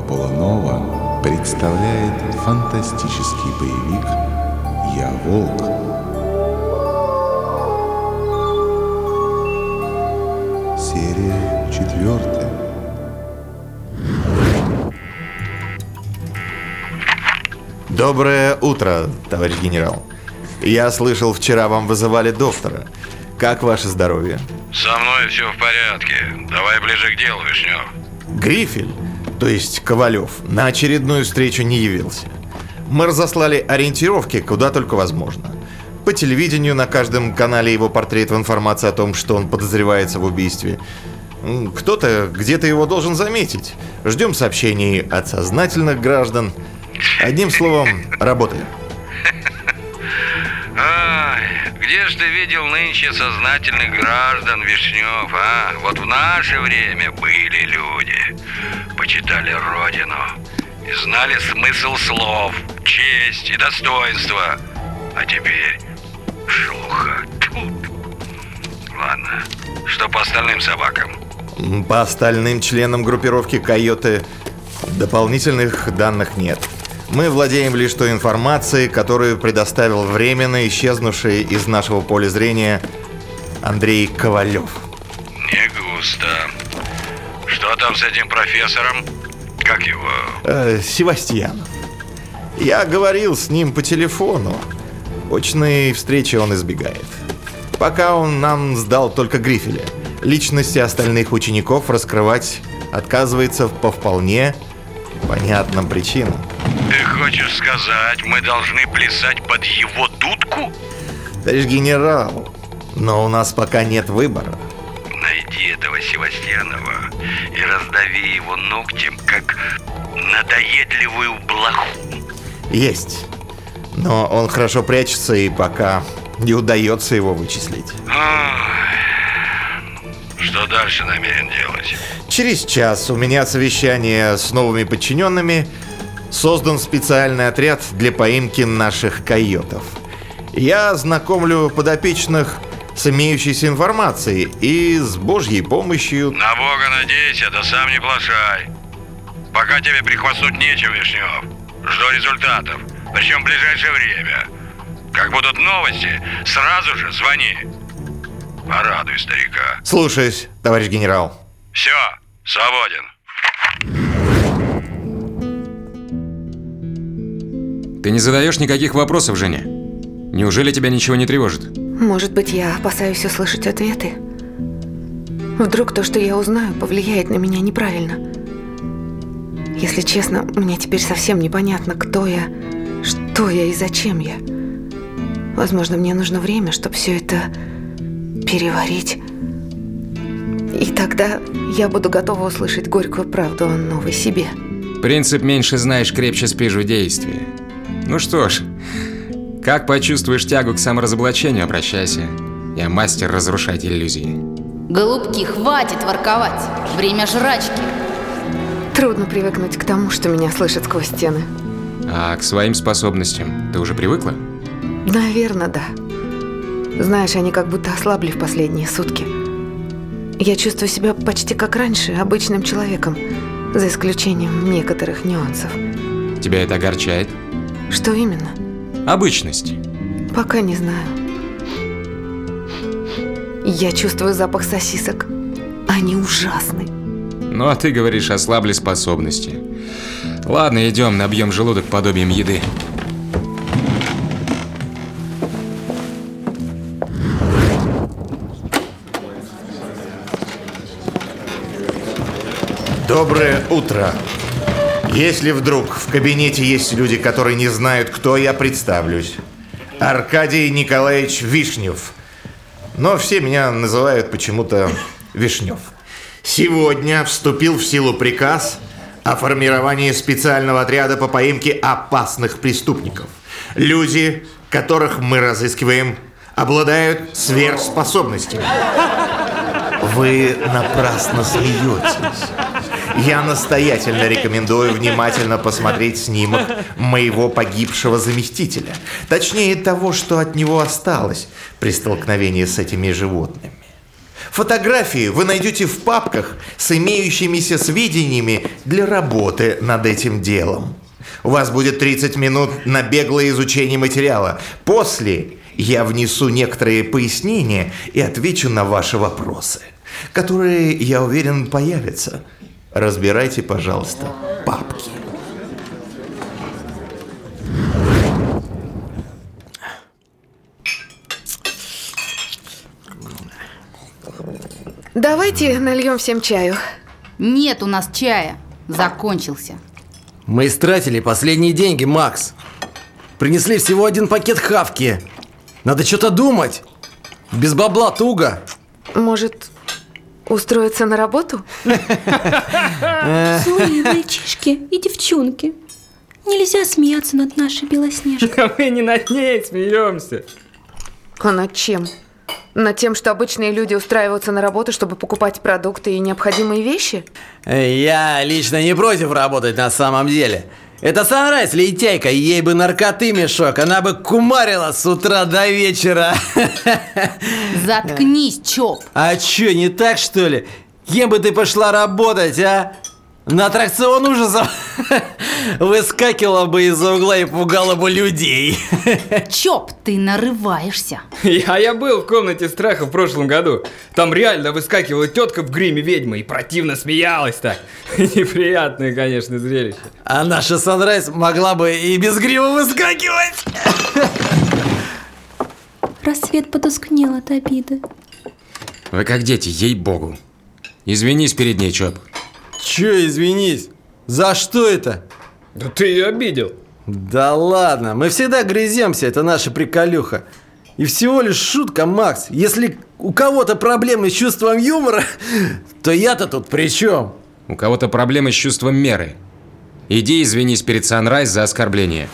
Нова представляет фантастический боевик «Я волк». Серия четвертая. Доброе утро, товарищ генерал. Я слышал, вчера вам вызывали доктора. Как ваше здоровье? Со мной все в порядке. Давай ближе к делу, Вишнев. Грифель, то есть Ковалев, на очередную встречу не явился. Мы разослали ориентировки куда только возможно. По телевидению на каждом канале его портрет в информации о том, что он подозревается в убийстве. Кто-то где-то его должен заметить. Ждем сообщений от сознательных граждан. Одним словом, работаем. Где ж ты видел нынче сознательных граждан, Вишнев, а? Вот в наше время были люди. Почитали Родину. И знали смысл слов, честь и достоинство. А теперь шелуха. Ладно, что по остальным собакам? По остальным членам группировки «Койоты» дополнительных данных нет. Мы владеем лишь той информацией, которую предоставил временно исчезнувший из нашего поля зрения Андрей Ковалев. Не густо. Что там с этим профессором? Как его? Э, Севастьянов. Я говорил с ним по телефону. Очной встречи он избегает. Пока он нам сдал только грифеля. Личности остальных учеников раскрывать отказывается по вполне понятным причинам. Ты хочешь сказать, мы должны плясать под его дудку? Товарищ генерал, но у нас пока нет выбора. Найди этого Севастьянова и раздави его ногтем, как надоедливую блоху. Есть. Но он хорошо прячется и пока не удается его вычислить. Что дальше намерен делать? Через час у меня совещание с новыми подчиненными. Создан специальный отряд для поимки наших койотов. Я знакомлю подопечных с имеющейся информацией и с божьей помощью... На бога надейся, да сам не плашай. Пока тебе прихвастнуть нечем, Вишнев. Жду результатов, причем в ближайшее время. Как будут новости, сразу же звони. Порадуй старика. Слушаюсь, товарищ генерал. Все, свободен. Ты не задаешь никаких вопросов, Женя? Неужели тебя ничего не тревожит? Может быть, я опасаюсь услышать ответы? Вдруг то, что я узнаю, повлияет на меня неправильно. Если честно, мне теперь совсем непонятно, кто я, что я и зачем я. Возможно, мне нужно время, чтобы все это переварить. И тогда я буду готова услышать горькую правду о новой себе. Принцип «меньше знаешь, крепче спишь в действии». Ну что ж, как почувствуешь тягу к саморазоблачению, обращайся. Я мастер разрушать иллюзии. Голубки, хватит ворковать. Время жрачки. Трудно привыкнуть к тому, что меня слышат сквозь стены. А к своим способностям ты уже привыкла? Наверное, да. Знаешь, они как будто ослабли в последние сутки. Я чувствую себя почти как раньше, обычным человеком, за исключением некоторых нюансов. Тебя это огорчает? Что именно? Обычность. Пока не знаю. Я чувствую запах сосисок. Они ужасны. Ну а ты говоришь, ослабли способности. Ладно, идем, набьем желудок подобием еды. Доброе утро. Если вдруг в кабинете есть люди, которые не знают, кто я, представлюсь. Аркадий Николаевич Вишнев. Но все меня называют почему-то Вишнев. Сегодня вступил в силу приказ о формировании специального отряда по поимке опасных преступников. Люди, которых мы разыскиваем, обладают сверхспособностями. Вы напрасно смеетесь. Я настоятельно рекомендую внимательно посмотреть снимок моего погибшего заместителя. Точнее, того, что от него осталось при столкновении с этими животными. Фотографии вы найдете в папках с имеющимися сведениями для работы над этим делом. У вас будет 30 минут на беглое изучение материала. После я внесу некоторые пояснения и отвечу на ваши вопросы, которые, я уверен, появятся. Разбирайте, пожалуйста, папки. Давайте нальем всем чаю. Нет у нас чая. Закончился. Мы истратили последние деньги, Макс. Принесли всего один пакет хавки. Надо что-то думать. Без бабла туго. Может, устроиться на работу? Злые мальчишки и девчонки. Нельзя смеяться над нашей Белоснежкой. Мы не над ней смеемся. А над чем? Над тем, что обычные люди устраиваются на работу, чтобы покупать продукты и необходимые вещи? Я лично не против работать на самом деле. Это Санрайз лентяйка, ей бы наркоты мешок, она бы кумарила с утра до вечера. Заткнись, Чоп. А чё, не так что ли? Кем бы ты пошла работать, а? На аттракцион ужасов выскакивала бы из-за угла и пугала бы людей. Чоп, ты нарываешься. А я был в комнате страха в прошлом году. Там реально выскакивала тетка в гриме ведьмы и противно смеялась так. Неприятное, конечно, зрелище. А наша Санрайз могла бы и без грима выскакивать. Рассвет потускнел от обиды. Вы как дети, ей-богу. Извинись перед ней, Чоп. Чё, извинись? За что это? Да ты ее обидел. Да ладно, мы всегда грыземся, это наша приколюха. И всего лишь шутка, Макс. Если у кого-то проблемы с чувством юмора, то я-то тут при чем? У кого-то проблемы с чувством меры. Иди извинись перед Санрайз за оскорбление.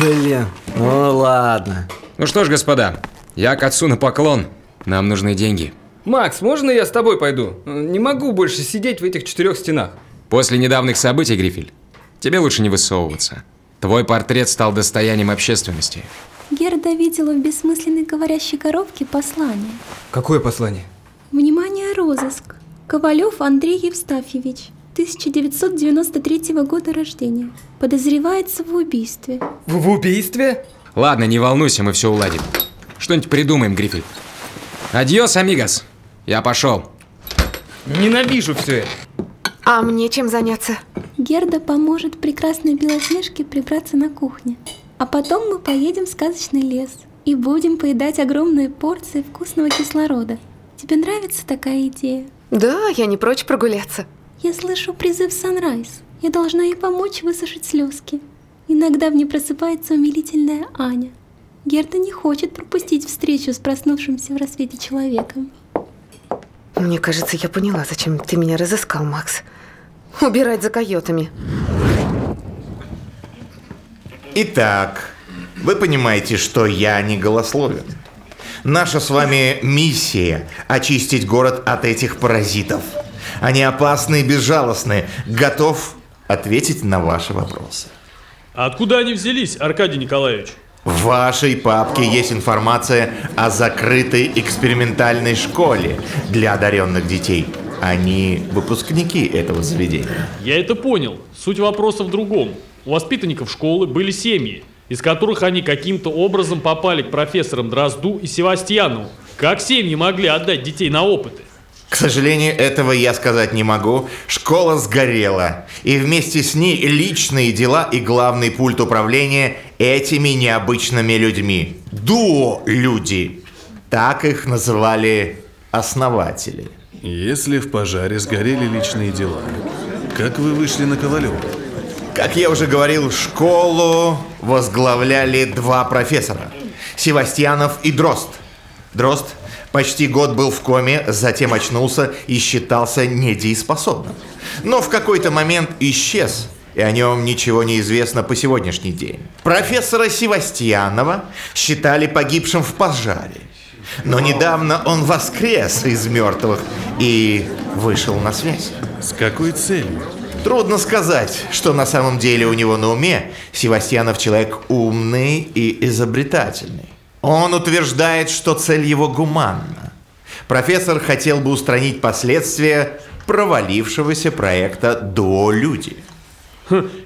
Блин, ну ладно. Ну что ж, господа, я к отцу на поклон. Нам нужны деньги. Макс, можно я с тобой пойду? Не могу больше сидеть в этих четырех стенах. После недавних событий, Грифель, тебе лучше не высовываться. Твой портрет стал достоянием общественности. Герда видела в бессмысленной говорящей коробке послание. Какое послание? Внимание, розыск. Ковалев Андрей Евстафьевич, 1993 года рождения. Подозревается в убийстве. В, в убийстве? Ладно, не волнуйся, мы все уладим. Что-нибудь придумаем, Грифель. Адьос, амигос. Я пошел. Ненавижу все это. А мне чем заняться? Герда поможет прекрасной Белоснежке прибраться на кухне. А потом мы поедем в сказочный лес и будем поедать огромные порции вкусного кислорода. Тебе нравится такая идея? Да, я не прочь прогуляться. Я слышу призыв Санрайз. Я должна ей помочь высушить слезки. Иногда в ней просыпается умилительная Аня. Герда не хочет пропустить встречу с проснувшимся в рассвете человеком. Мне кажется, я поняла, зачем ты меня разыскал, Макс. Убирать за койотами. Итак, вы понимаете, что я не голословен. Наша с вами миссия – очистить город от этих паразитов. Они опасны и безжалостны. Готов ответить на ваши вопросы. А откуда они взялись, Аркадий Николаевич? В вашей папке есть информация о закрытой экспериментальной школе для одаренных детей. Они выпускники этого заведения. Я это понял. Суть вопроса в другом. У воспитанников школы были семьи, из которых они каким-то образом попали к профессорам Дрозду и Севастьянову. Как семьи могли отдать детей на опыты? К сожалению, этого я сказать не могу. Школа сгорела. И вместе с ней личные дела и главный пульт управления этими необычными людьми. Дуо-люди. Так их называли основатели. Если в пожаре сгорели личные дела, как вы вышли на Ковалева? Как я уже говорил, школу возглавляли два профессора. Севастьянов и Дрозд. Дрозд почти год был в коме, затем очнулся и считался недееспособным. Но в какой-то момент исчез, и о нем ничего не известно по сегодняшний день. Профессора Севастьянова считали погибшим в пожаре. Но недавно он воскрес из мертвых и вышел на связь. С какой целью? Трудно сказать, что на самом деле у него на уме. Севастьянов человек умный и изобретательный. Он утверждает, что цель его гуманна. Профессор хотел бы устранить последствия провалившегося проекта «Дуо-люди». Хм,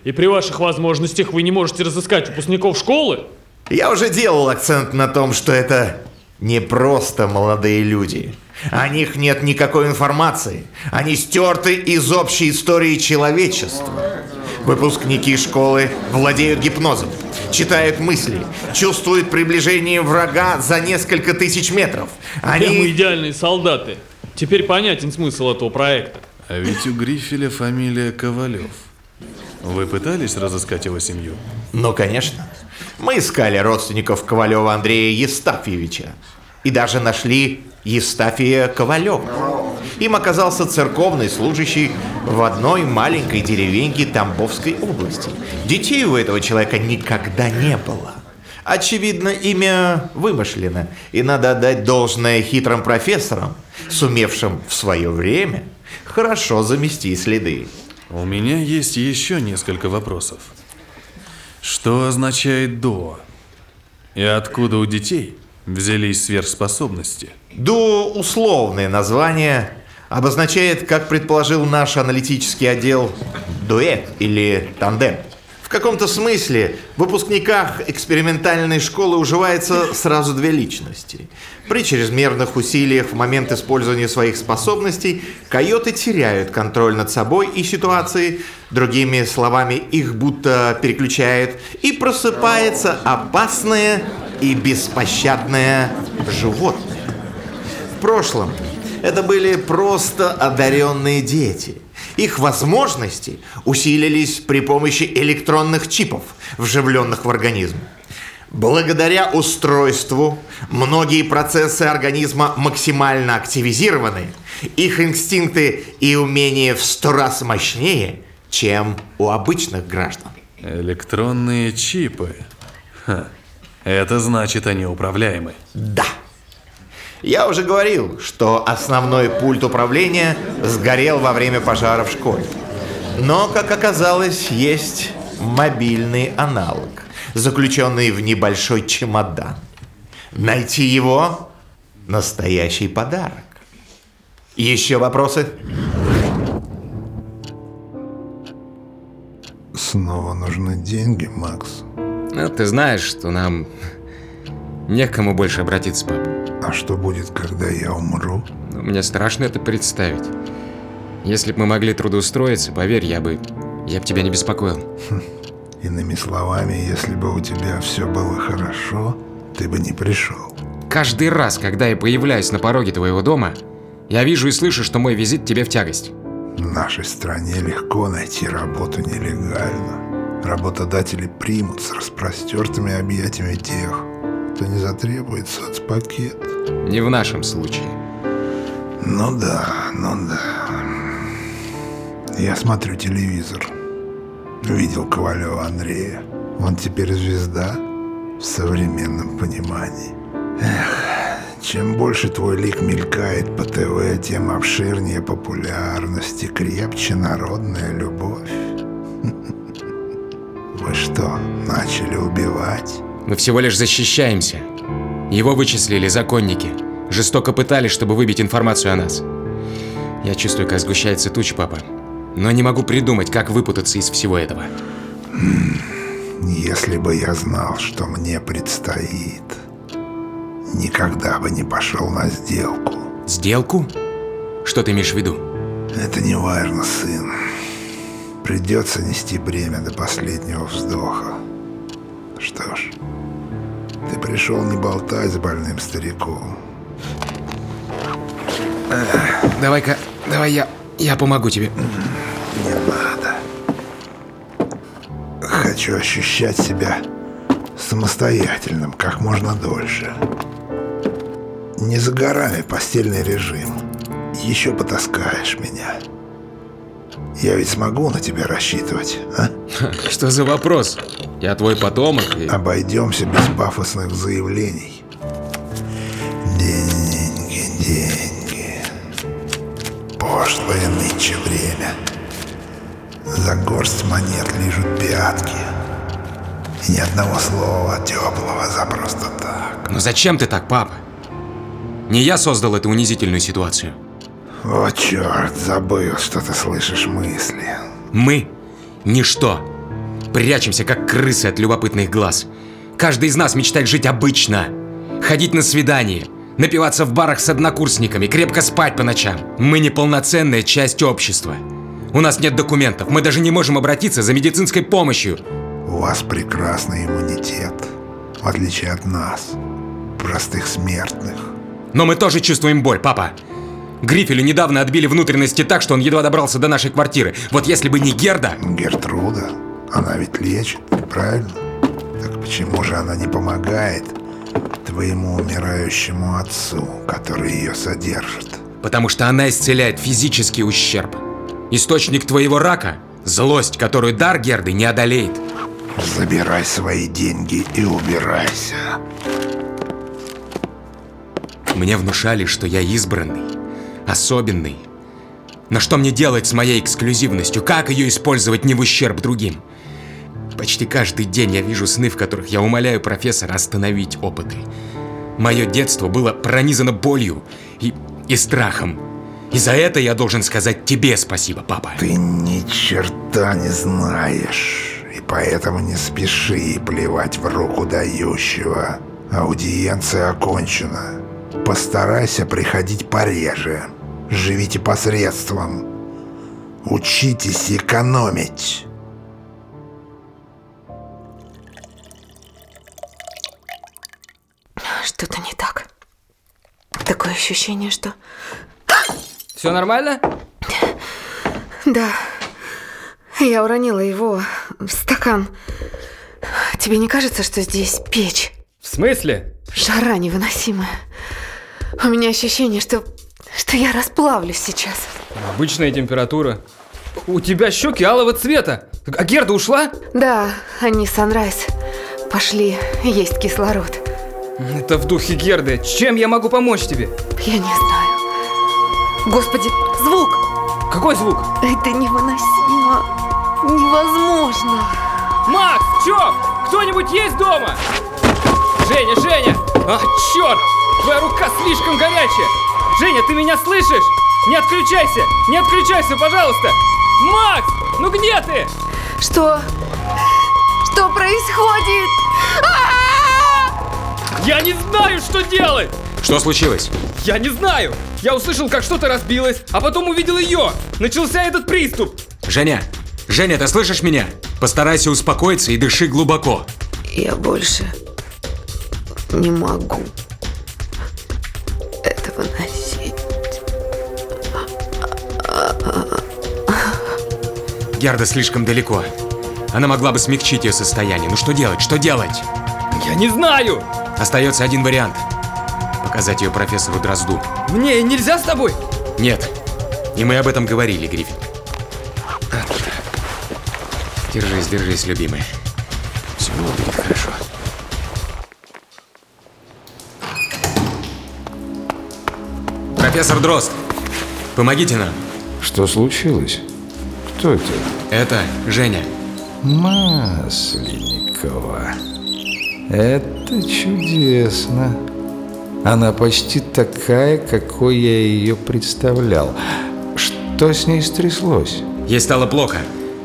И при ваших возможностях вы не можете разыскать выпускников школы? Я уже делал акцент на том, что это не просто молодые люди. О них нет никакой информации. Они стерты из общей истории человечества. Выпускники школы владеют гипнозом, читают мысли, чувствуют приближение врага за несколько тысяч метров. Прямо Они... идеальные солдаты. Теперь понятен смысл этого проекта. А ведь у Грифеля фамилия Ковалев. Вы пытались разыскать его семью? Ну, конечно. Мы искали родственников Ковалева Андрея Евстафьевича. И даже нашли Евстафия Ковалева. Им оказался церковный служащий в одной маленькой деревеньке Тамбовской области. Детей у этого человека никогда не было. Очевидно, имя вымышлено, и надо отдать должное хитрым профессорам, сумевшим в свое время хорошо замести следы. У меня есть еще несколько вопросов. Что означает «до»? И откуда у детей взялись сверхспособности? Дуо – условное название, обозначает, как предположил наш аналитический отдел, дуэт или тандем. В каком-то смысле в выпускниках экспериментальной школы уживается сразу две личности. При чрезмерных усилиях в момент использования своих способностей койоты теряют контроль над собой и ситуацией, другими словами, их будто переключает, и просыпается опасное и беспощадное животное. В прошлом это были просто одаренные дети. Их возможности усилились при помощи электронных чипов, вживленных в организм. Благодаря устройству многие процессы организма максимально активизированы, их инстинкты и умения в сто раз мощнее, чем у обычных граждан. Электронные чипы. Ха. Это значит, они управляемы. Да. Я уже говорил, что основной пульт управления сгорел во время пожара в школе. Но, как оказалось, есть мобильный аналог, заключенный в небольшой чемодан. Найти его – настоящий подарок. Еще вопросы? Снова нужны деньги, Макс. Ну, ты знаешь, что нам не к кому больше обратиться, пап. А что будет, когда я умру? Ну, Мне страшно это представить. Если бы мы могли трудоустроиться, поверь, я бы... Я бы тебя не беспокоил. Иными словами, если бы у тебя все было хорошо, ты бы не пришел. Каждый раз, когда я появляюсь на пороге твоего дома, я вижу и слышу, что мой визит тебе в тягость. В нашей стране легко найти работу нелегально. Работодатели примут с распростертыми объятиями тех, кто не затребует соцпакет. Не в нашем случае. Ну да, ну да. Я смотрю телевизор. Видел Ковалева Андрея. Он теперь звезда в современном понимании. Эх, чем больше твой лик мелькает по ТВ, тем обширнее популярность и крепче народная любовь. Вы что, начали убивать? Мы всего лишь защищаемся. Его вычислили законники. Жестоко пытались, чтобы выбить информацию о нас. Я чувствую, как сгущается туча, папа. Но не могу придумать, как выпутаться из всего этого. Если бы я знал, что мне предстоит, никогда бы не пошел на сделку. Сделку? Что ты имеешь в виду? Это не важно, сын. Придется нести бремя до последнего вздоха. Что ж, ты пришел не болтать с больным стариком. Давай-ка, давай я, я помогу тебе. Не надо. Хочу ощущать себя самостоятельным как можно дольше. Не за горами постельный режим. Еще потаскаешь меня. Я ведь смогу на тебя рассчитывать, а? Что за вопрос? Я твой потомок и... Обойдемся без пафосных заявлений. Деньги, деньги. Пошлое нынче время. За горсть монет лижут пятки. И ни одного слова теплого за просто так. Ну зачем ты так, папа? Не я создал эту унизительную ситуацию. О, черт, забыл, что ты слышишь мысли. Мы – ничто. Прячемся, как крысы от любопытных глаз. Каждый из нас мечтает жить обычно. Ходить на свидание, напиваться в барах с однокурсниками, крепко спать по ночам. Мы неполноценная часть общества. У нас нет документов, мы даже не можем обратиться за медицинской помощью. У вас прекрасный иммунитет, в отличие от нас, простых смертных. Но мы тоже чувствуем боль, папа. Грифелю недавно отбили внутренности так, что он едва добрался до нашей квартиры. Вот если бы не Герда... Гертруда, она ведь лечит, правильно? Так почему же она не помогает твоему умирающему отцу, который ее содержит? Потому что она исцеляет физический ущерб. Источник твоего рака – злость, которую дар Герды не одолеет. Забирай свои деньги и убирайся. Мне внушали, что я избранный, особенный. Но что мне делать с моей эксклюзивностью? Как ее использовать не в ущерб другим? Почти каждый день я вижу сны, в которых я умоляю профессора остановить опыты. Мое детство было пронизано болью и, и страхом. И за это я должен сказать тебе спасибо, папа. Ты ни черта не знаешь, и поэтому не спеши плевать в руку дающего. Аудиенция окончена. Постарайся приходить пореже. Живите посредством. Учитесь экономить. Что-то не так. Такое ощущение, что... Все нормально? Да. Я уронила его в стакан. Тебе не кажется, что здесь печь? В смысле? Жара невыносимая. У меня ощущение, что, что я расплавлюсь сейчас. Обычная температура. У тебя щеки алого цвета. А Герда ушла? Да, они Санрайз пошли есть кислород. Это в духе Герды. Чем я могу помочь тебе? Я не знаю. Господи, звук! Какой звук? Это невыносимо. Невозможно. Макс, чё? Кто-нибудь есть дома? Женя, Женя! А, черт! Твоя рука слишком горячая! Женя, ты меня слышишь? Не отключайся! Не отключайся, пожалуйста! Макс! Ну где ты? Что? Что происходит? Я не знаю, что делать! Что случилось? Я не знаю! Я услышал, как что-то разбилось, а потом увидел ее! Начался этот приступ! Женя! Женя, ты слышишь меня? Постарайся успокоиться и дыши глубоко. Я больше не могу Герда слишком далеко. Она могла бы смягчить ее состояние. Ну что делать? Что делать? Я не знаю! Остается один вариант. Показать ее профессору Дрозду. Мне нельзя с тобой? Нет. И мы об этом говорили, Гриффин. Держись, держись, любимая. Все будет хорошо. Профессор Дрозд, помогите нам. Что случилось? Кто это? Это Женя. Масленникова. Это чудесно. Она почти такая, какой я ее представлял. Что с ней стряслось? Ей стало плохо.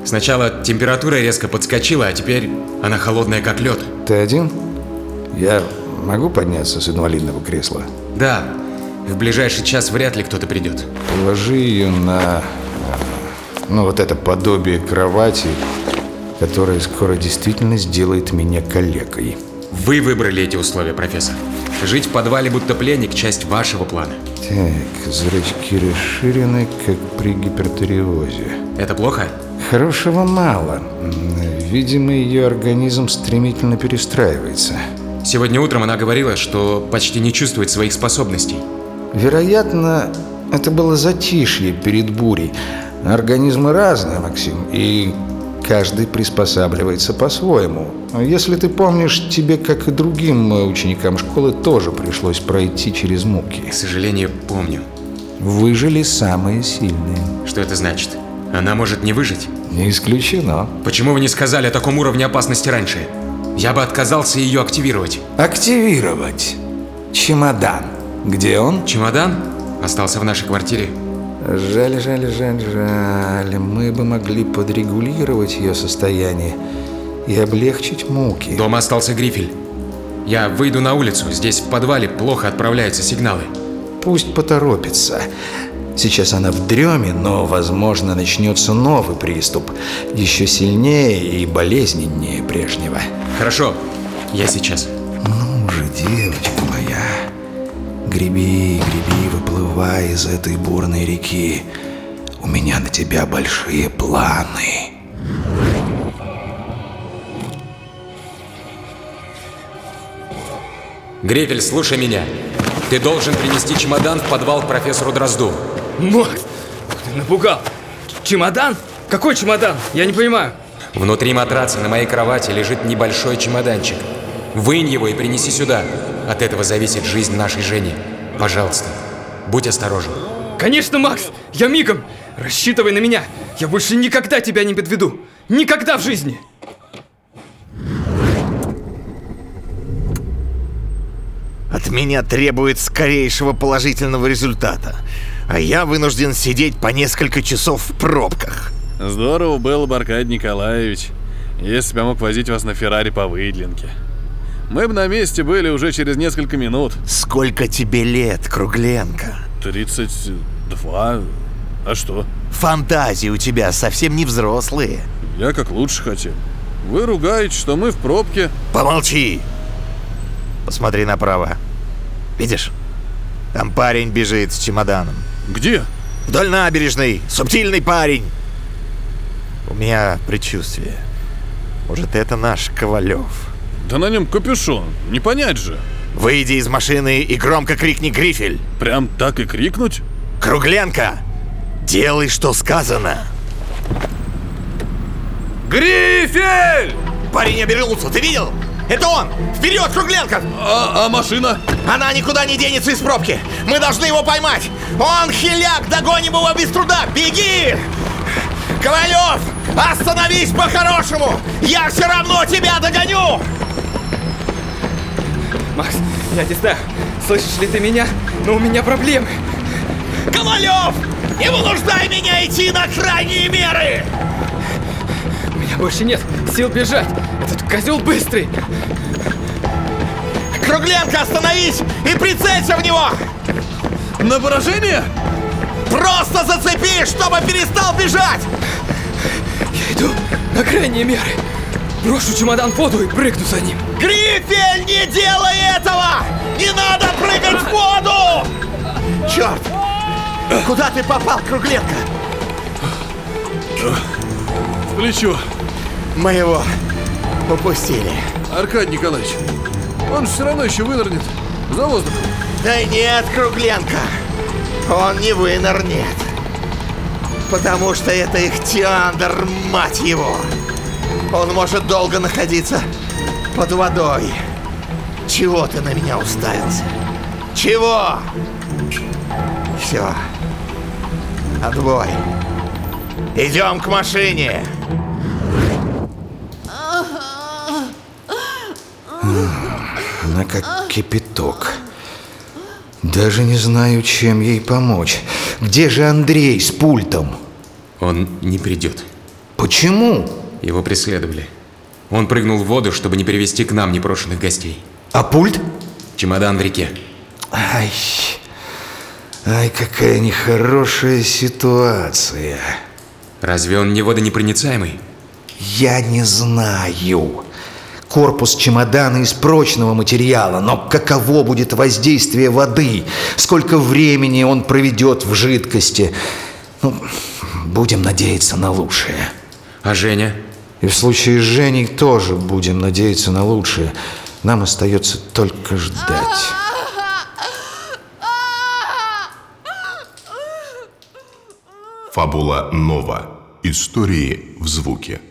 Сначала температура резко подскочила, а теперь она холодная, как лед. Ты один? Я могу подняться с инвалидного кресла? Да, в ближайший час вряд ли кто-то придет. Положи ее на... Ну, вот это подобие кровати, которое скоро действительно сделает меня калекой. Вы выбрали эти условия, профессор. Жить в подвале будто пленник – часть вашего плана. Так, зрачки расширены, как при гипертиреозе. Это плохо? Хорошего мало. Видимо, ее организм стремительно перестраивается. Сегодня утром она говорила, что почти не чувствует своих способностей. Вероятно, это было затишье перед бурей. Организмы разные, Максим, и каждый приспосабливается по-своему. Если ты помнишь, тебе, как и другим ученикам школы, тоже пришлось пройти через муки. К сожалению, помню. Выжили самые сильные. Что это значит? Она может не выжить? Не исключено. Почему вы не сказали о таком уровне опасности раньше? Я бы отказался ее активировать. Активировать? Чемодан. Где он? Чемодан остался в нашей квартире. Жаль, жаль, жаль, жаль. Мы бы могли подрегулировать ее состояние и облегчить муки. Дома остался грифель. Я выйду на улицу. Здесь в подвале плохо отправляются сигналы. Пусть поторопится. Сейчас она в дреме, но, возможно, начнется новый приступ. Еще сильнее и болезненнее прежнего. Хорошо, я сейчас. Ну же, девочка греби, греби, выплывай из этой бурной реки. У меня на тебя большие планы. Грифель, слушай меня. Ты должен принести чемодан в подвал к профессору Дрозду. Макс, ты напугал. Чемодан? Какой чемодан? Я не понимаю. Внутри матраца на моей кровати лежит небольшой чемоданчик. Вынь его и принеси сюда. От этого зависит жизнь нашей Жени. Пожалуйста, будь осторожен. Конечно, Макс, я мигом. Рассчитывай на меня. Я больше никогда тебя не подведу. Никогда в жизни. От меня требует скорейшего положительного результата. А я вынужден сидеть по несколько часов в пробках. Здорово было бы, Аркадий Николаевич, если бы я мог возить вас на Феррари по выделенке. Мы бы на месте были уже через несколько минут. Сколько тебе лет, Кругленко? 32. А что? Фантазии у тебя совсем не взрослые. Я как лучше хотел. Вы ругаете, что мы в пробке. Помолчи! Посмотри направо. Видишь? Там парень бежит с чемоданом. Где? Вдоль набережной. Субтильный парень. У меня предчувствие. Может, это наш Ковалев. Да на нем капюшон. Не понять же. Выйди из машины и громко крикни «Грифель». Прям так и крикнуть? Кругленко, делай, что сказано. Грифель! Парень обернулся, ты видел? Это он! Вперед, Кругленко! А, а машина? Она никуда не денется из пробки! Мы должны его поймать! Он хиляк! Догоним его без труда! Беги! Ковалев! Остановись по-хорошему! Я все равно тебя догоню! Макс, я не знаю, слышишь ли ты меня, но у меня проблемы. Ковалев! Не вынуждай меня идти на крайние меры! У меня больше нет сил бежать. Этот козел быстрый. Кругленко, остановись и прицелься в него! На поражение? Просто зацепи, чтобы перестал бежать! Я иду на крайние меры. Брошу чемодан в воду и прыгну за ним. Грифель, не делай этого! Не надо прыгать в воду! Черт! Куда ты попал, Кругленко? В плечо. Мы его упустили. Аркадий Николаевич, он все равно еще вынырнет за воздухом. Да нет, Кругленко, он не вынырнет. Потому что это Ихтиандр, мать его. Он может долго находиться под водой. Чего ты на меня уставился? Чего? Все. Отбой. Идем к машине. Она как кипяток. Даже не знаю, чем ей помочь. Где же Андрей с пультом? Он не придет. Почему? Его преследовали. Он прыгнул в воду, чтобы не привести к нам непрошенных гостей. А пульт? Чемодан в реке. Ай, ай, какая нехорошая ситуация. Разве он не водонепроницаемый? Я не знаю. Корпус чемодана из прочного материала, но каково будет воздействие воды? Сколько времени он проведет в жидкости? Ну, будем надеяться на лучшее. А Женя? И в случае с Женей тоже будем надеяться на лучшее. Нам остается только ждать. Фабула Нова. Истории в звуке.